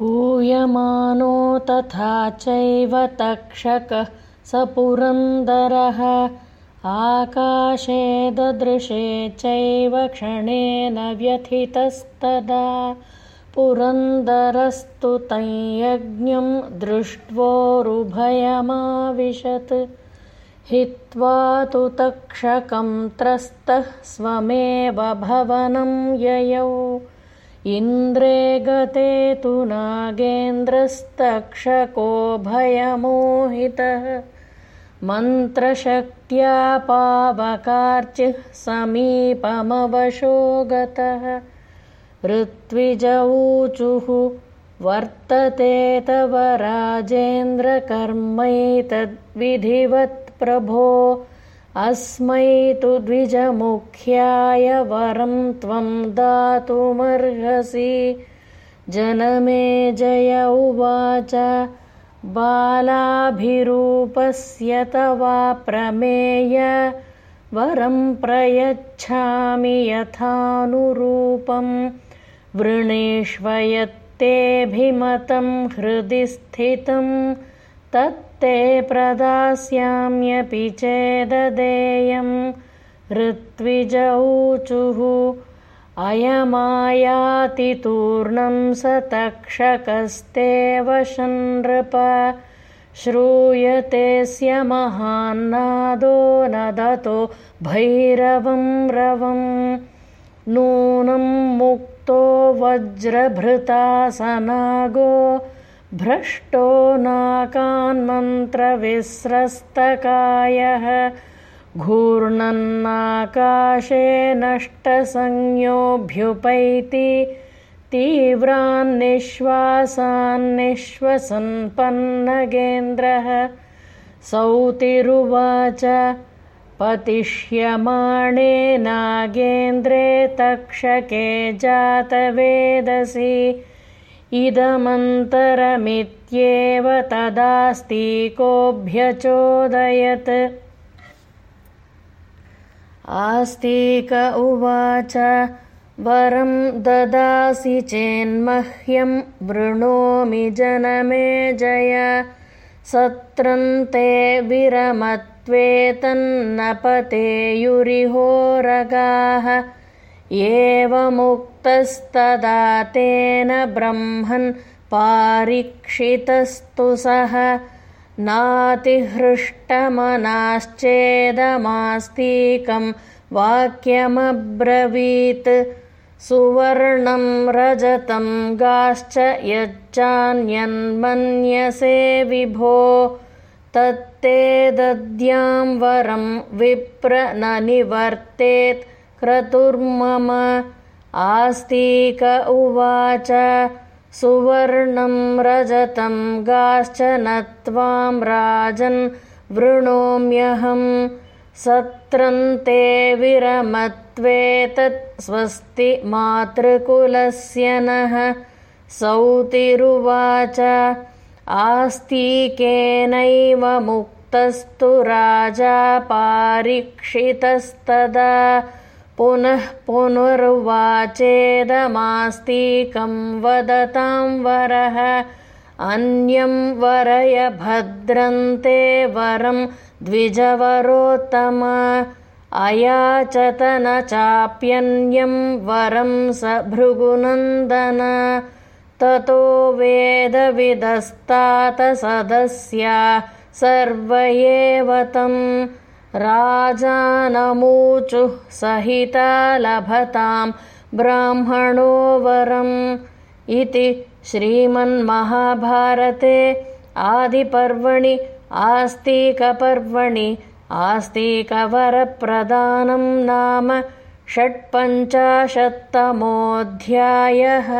हूयमानो तथा चैव तक्षकः स पुरन्दरः आकाशे ददृशे चैव क्षणेन व्यथितस्तदा। पुरन्दरस्तु तं यज्ञं दृष्ट्वोरुभयमाविशत्। हित्वा तु तक्षकं त्रस्तः स्वमेव भवनं ययौ इन्द्रे गते तु नागेन्द्रस्तक्षको भयमोहितः। मन्त्रशक्त्या पावकार्चिः समीपमवशो गतः ऋत्विजऊचुः वर्तते तव राजेन्द्रकर्मैतद्विधिवत्प्रभो अस्मै तु द्विजमुख्याय वरं त्वं दातुमर्हसि। जनमे जय उवाच। बालाभिरूपस्य तवा प्रमेय। वरं प्रयच्छामि यथानुरूपं। वृणेष्वयत्तेऽभिमतं हृदि स्थितं तत्ते प्रदास्याम्यपि चेददेयं ऋत्विजऊचुः अयमायातितूर्णं स तक्षकस्ते वशन्नृप श्रूयतेऽस्य महान्नादो नदतो भैरवं रवं नूनं मुक्तो वज्रभृतासनागो भ्रष्टो नाकान्मन्त्रविस्रस्तकायः। घूर्णन्नाकाशे नष्टसंज्ञोऽभ्युपैति तीव्रान्निःश्वासान्निःश्वसन्पन्नगेन्द्रः। सौतिरुवाच पतिष्यमाणे नागेन्द्रे तक्षके जातवेदसि इदमन्तरमित्येव तदास्तीकोऽभ्यचोदयत्। आस्तीक उवाच वरं ददासि चेन्मह्यं वृणोमि जनमे जय। सत्रन्ते विरमत्वे तन्नपतेयुरिहोरगाः एवमुक्तस्तदा तेन ब्रह्मन् पारीक्षितस्तु सः। नातिहृष्टमनाश्चेदमास्तीकं वाक्यमब्रवीत्। सुवर्णं रजतं गाश्च यच्चान्यन्मन्यसे विभो। तत्ते दद्यां वरं विप्र न निवर्तेत् क्रतुर्मम आस्तीक उवाच सुवर्णं रजतं गाश्च न त्वां राजन् वृणोम्यहं। सत्रन्ते विरमत्वेतत् स्वस्ति मातृकुलस्य नः। सौतिरुवाच आस्तीकेनैव मुक्तस्तु राजा पारीक्षितस्तदा पुनः पुनरुवाचेदमास्तीकं वदतां वरः। अन्यं वरय भद्रन्ते वरं द्विजवरोत्तम। अयाचत न चाप्यन्यं वरं स भृगुनन्दन। ततो वेदविदस्तात सदस्या सर्व एव तम् राजानमूचुः सहिता लभतां ब्राह्मणो वरम् इति श्रीमन्महाभारते आदिपर्वणि आस्तिकपर्वणि आस्तिकवरप्रदानं नाम षट्पञ्चाशत्तमोऽध्यायः